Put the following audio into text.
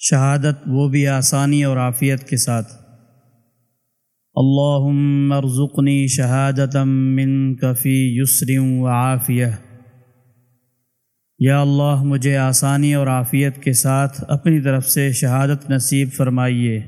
شہادت وہ بھی آسانی اور عافیت کے ساتھ۔ اللہم ارزقنی شہادتا من کفی یسر و عافیہ۔ یا اللہ مجھے آسانی اور عافیت کے ساتھ اپنی طرف سے شہادت نصیب فرمائیے۔